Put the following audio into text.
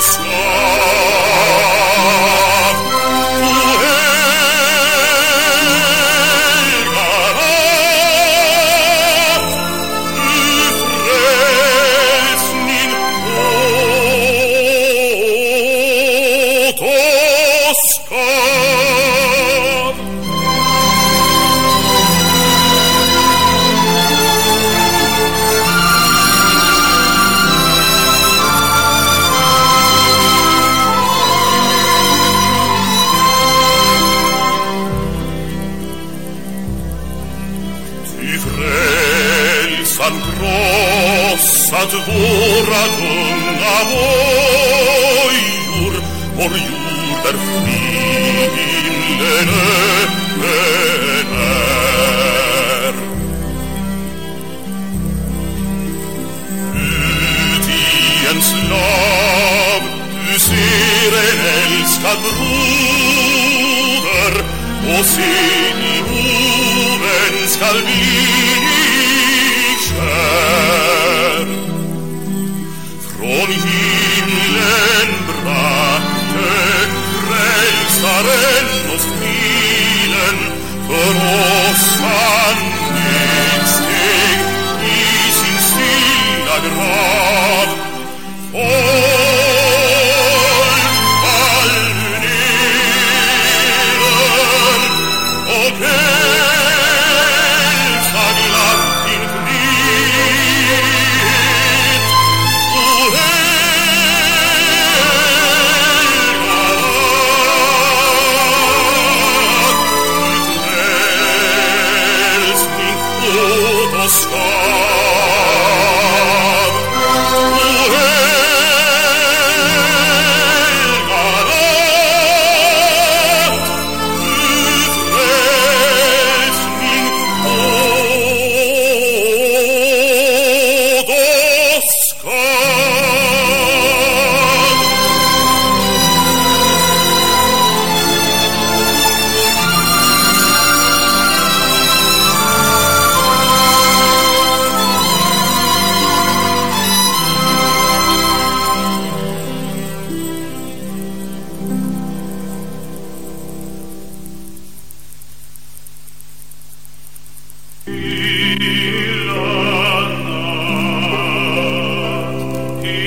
sky. die frelsan grossat voradum avoiur or iur per fine vener Utiens lav du siren elskad broder o sin Salvicer From Himmeln brachte Frelsaren sky.